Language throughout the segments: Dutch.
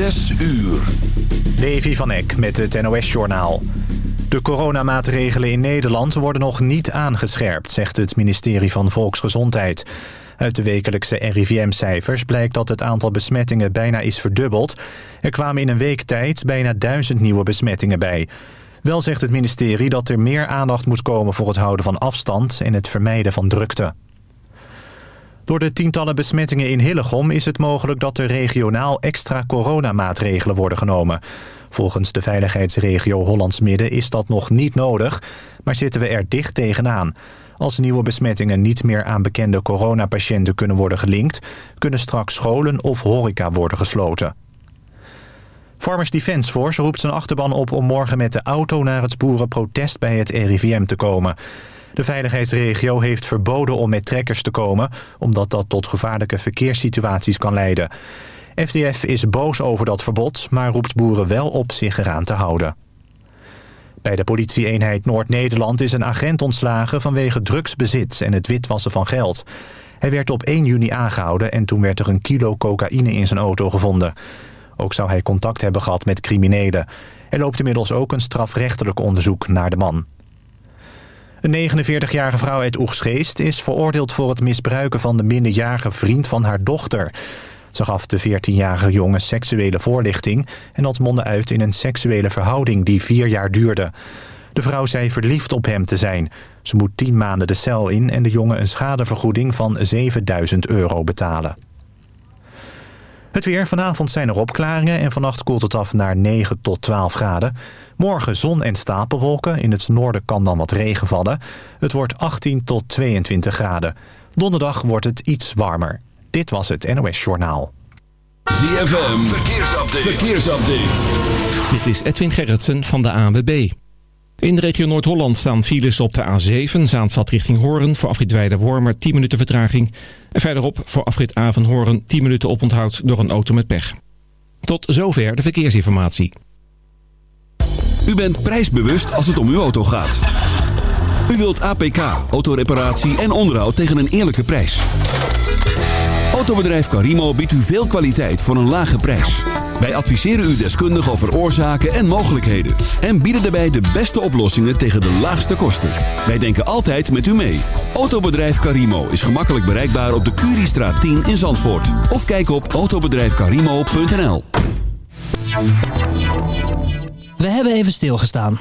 Zes uur. Levi van Eck met het NOS-journaal. De coronamaatregelen in Nederland worden nog niet aangescherpt... zegt het ministerie van Volksgezondheid. Uit de wekelijkse RIVM-cijfers blijkt dat het aantal besmettingen bijna is verdubbeld. Er kwamen in een week tijd bijna duizend nieuwe besmettingen bij. Wel zegt het ministerie dat er meer aandacht moet komen voor het houden van afstand... en het vermijden van drukte. Door de tientallen besmettingen in Hillegom is het mogelijk dat er regionaal extra coronamaatregelen worden genomen. Volgens de veiligheidsregio Hollands Midden is dat nog niet nodig, maar zitten we er dicht tegenaan. Als nieuwe besmettingen niet meer aan bekende coronapatiënten kunnen worden gelinkt, kunnen straks scholen of horeca worden gesloten. Farmers Defence Force roept zijn achterban op om morgen met de auto naar het boerenprotest bij het RIVM te komen. De veiligheidsregio heeft verboden om met trekkers te komen... omdat dat tot gevaarlijke verkeerssituaties kan leiden. FDF is boos over dat verbod, maar roept boeren wel op zich eraan te houden. Bij de politieeenheid Noord-Nederland is een agent ontslagen vanwege drugsbezit en het witwassen van geld. Hij werd op 1 juni aangehouden en toen werd er een kilo cocaïne in zijn auto gevonden. Ook zou hij contact hebben gehad met criminelen. Er loopt inmiddels ook een strafrechtelijk onderzoek naar de man. Een 49-jarige vrouw uit Oegsgeest is veroordeeld voor het misbruiken van de minderjarige vriend van haar dochter. Ze gaf de 14-jarige jongen seksuele voorlichting en dat mondde uit in een seksuele verhouding die vier jaar duurde. De vrouw zei verliefd op hem te zijn. Ze moet 10 maanden de cel in en de jongen een schadevergoeding van 7000 euro betalen. Het weer. Vanavond zijn er opklaringen en vannacht koelt het af naar 9 tot 12 graden. Morgen zon en stapelwolken. In het noorden kan dan wat regen vallen. Het wordt 18 tot 22 graden. Donderdag wordt het iets warmer. Dit was het NOS Journaal. ZFM. Verkeersupdate. Verkeersupdate. Dit is Edwin Gerritsen van de ANWB. In de regio Noord-Holland staan files op de A7, Zaanstad richting Hoorn... voor afrit Weide-Wormer 10 minuten vertraging. En verderop voor afrit Avenhoorn 10 minuten oponthoud door een auto met pech. Tot zover de verkeersinformatie. U bent prijsbewust als het om uw auto gaat. U wilt APK, autoreparatie en onderhoud tegen een eerlijke prijs. Autobedrijf Carimo biedt u veel kwaliteit voor een lage prijs. Wij adviseren u deskundig over oorzaken en mogelijkheden. En bieden daarbij de beste oplossingen tegen de laagste kosten. Wij denken altijd met u mee. Autobedrijf Carimo is gemakkelijk bereikbaar op de Curiestraat 10 in Zandvoort. Of kijk op autobedrijfcarimo.nl We hebben even stilgestaan.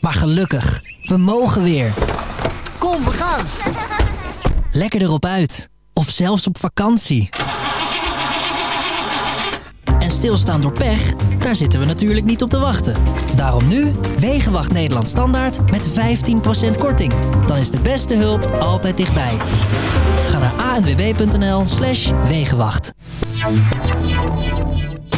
Maar gelukkig, we mogen weer. Kom, we gaan! Lekker erop uit. Of zelfs op vakantie. En stilstaan door pech, daar zitten we natuurlijk niet op te wachten. Daarom nu Wegenwacht Nederland Standaard met 15% korting. Dan is de beste hulp altijd dichtbij. Ga naar anwb.nl slash Wegenwacht.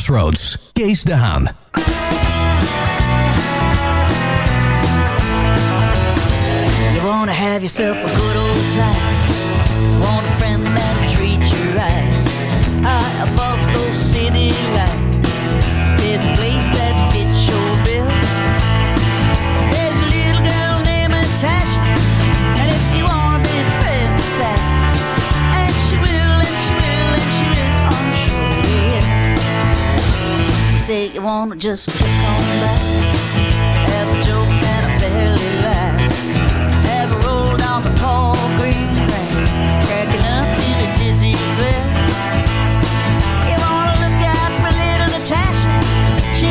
Crossroads. Kees de Haan. You wanna have yourself a good old time. Want a friend that'll you right. High above those city lights. say you wanna just kick on back. Have a joke and a belly laugh. Have a roll down the tall green grass, cracking up in a dizzy glare. You wanna look out for little Natasha? She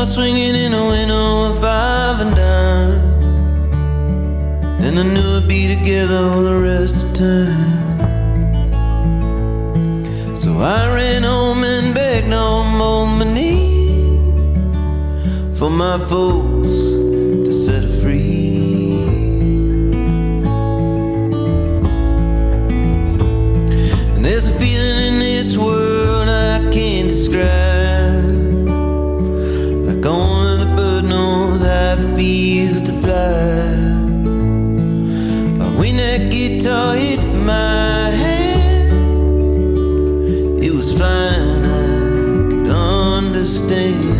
Guitar swinging in a window of five and dime. And I knew I'd be together all the rest of time. So I ran home and begged on both my knees for my folks to set her free. And there's a feeling in this world I can't describe. When that guitar hit my hand, it was fine, I could understand.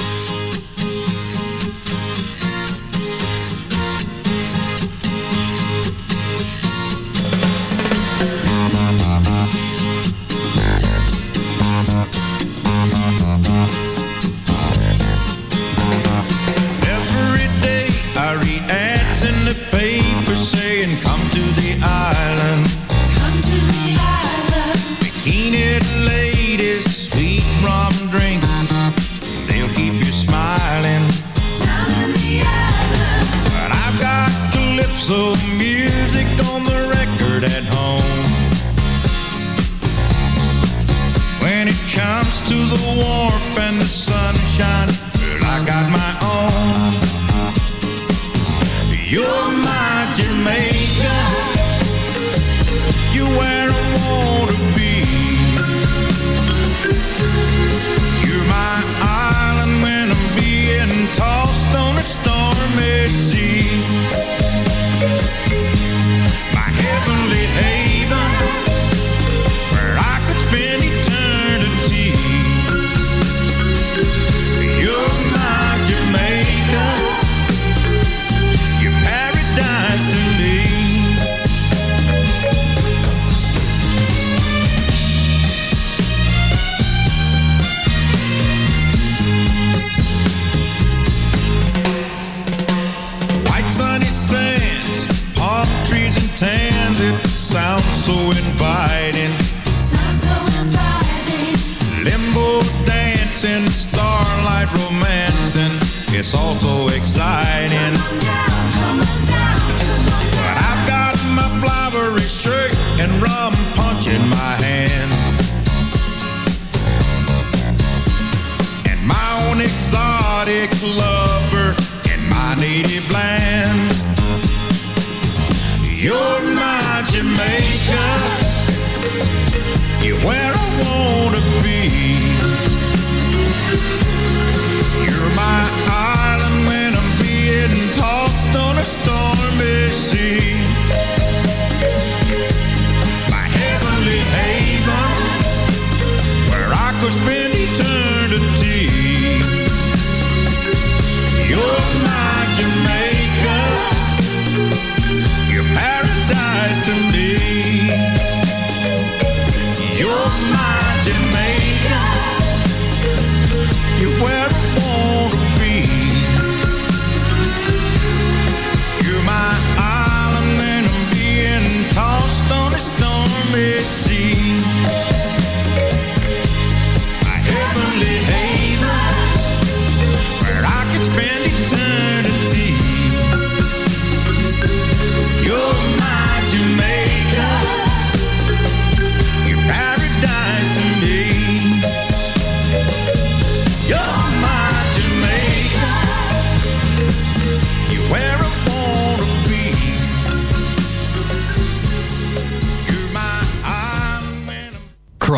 Where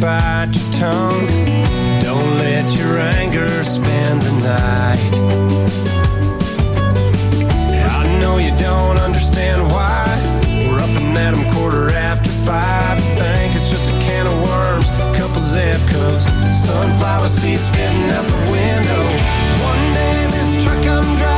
bite your tongue. Don't let your anger spend the night. I know you don't understand why We're up and at 'em quarter after five You think it's just a can of worms, couple zip codes Sunflower seeds spitting out the window One day this truck I'm driving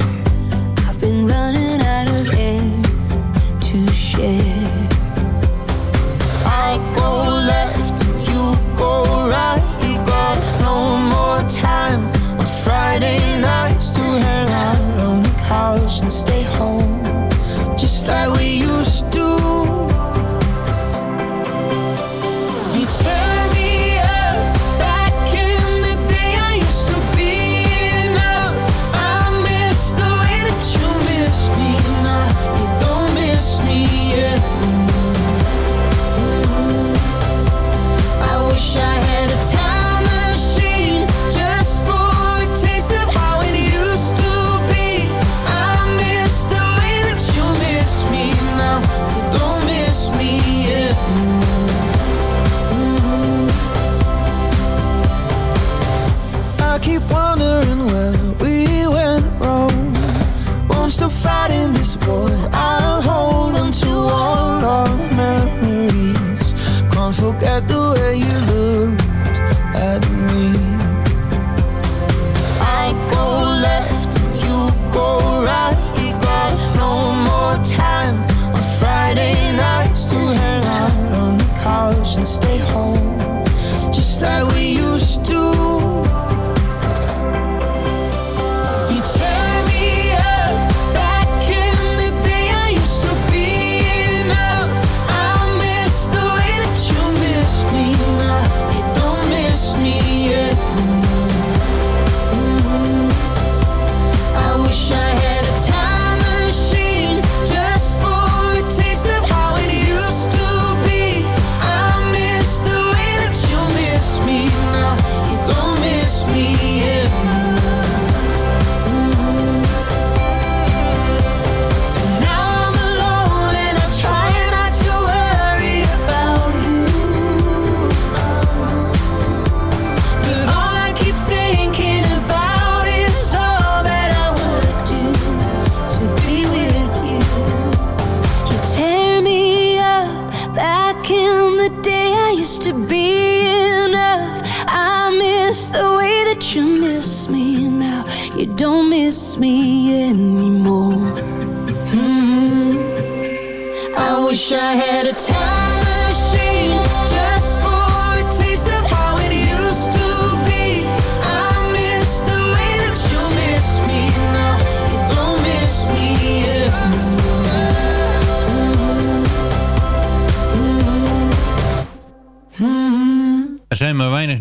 Time on Friday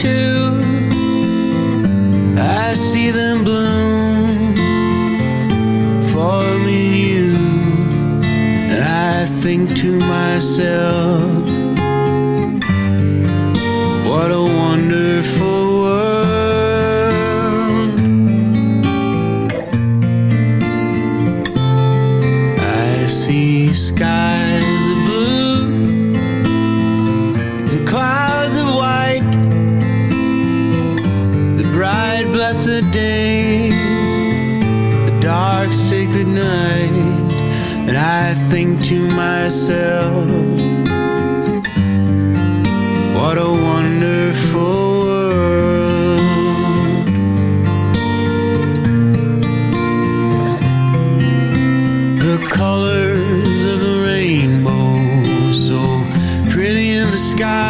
too. I see them bloom for me and you, and I think to myself, what a think to myself, what a wonderful world. The colors of the rainbow, so pretty in the sky,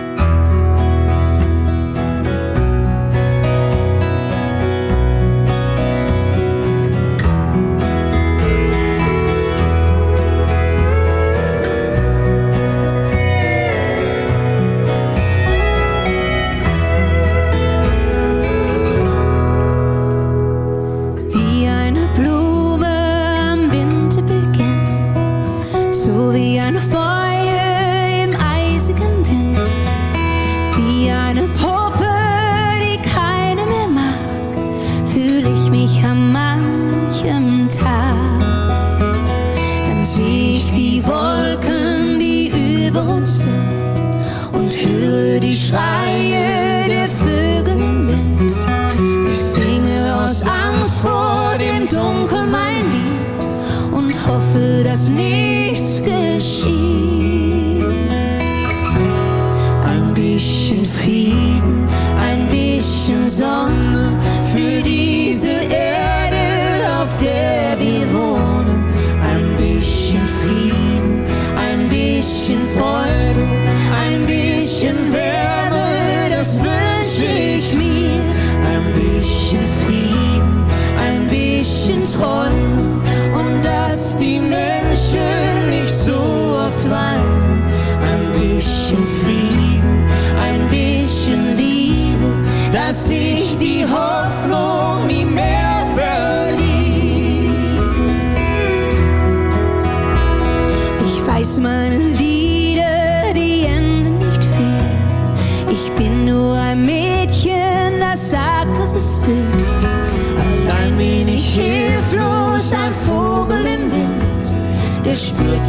Bisschen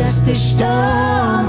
dass is Stadt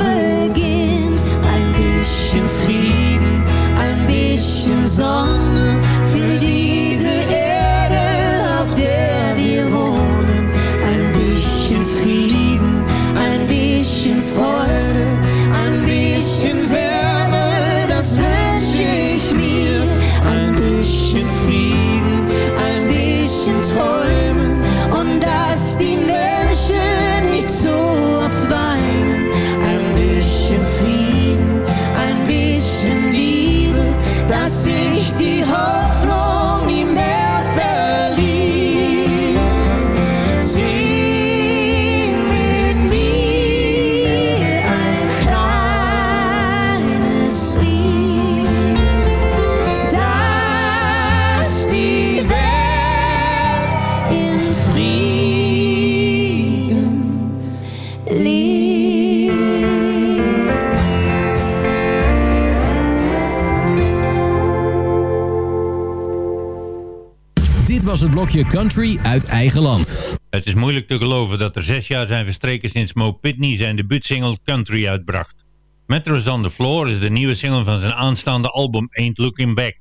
Dit was het blokje country uit eigen land. Het is moeilijk te geloven dat er zes jaar zijn verstreken sinds Mo Pitney zijn debuutsingle Country uitbracht. Metro's on the Floor is de nieuwe single van zijn aanstaande album Ain't Looking Back.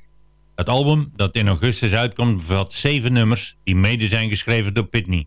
Het album, dat in augustus uitkomt, bevat zeven nummers die mede zijn geschreven door Pitney.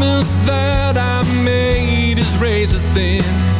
promise that I made is razor thin.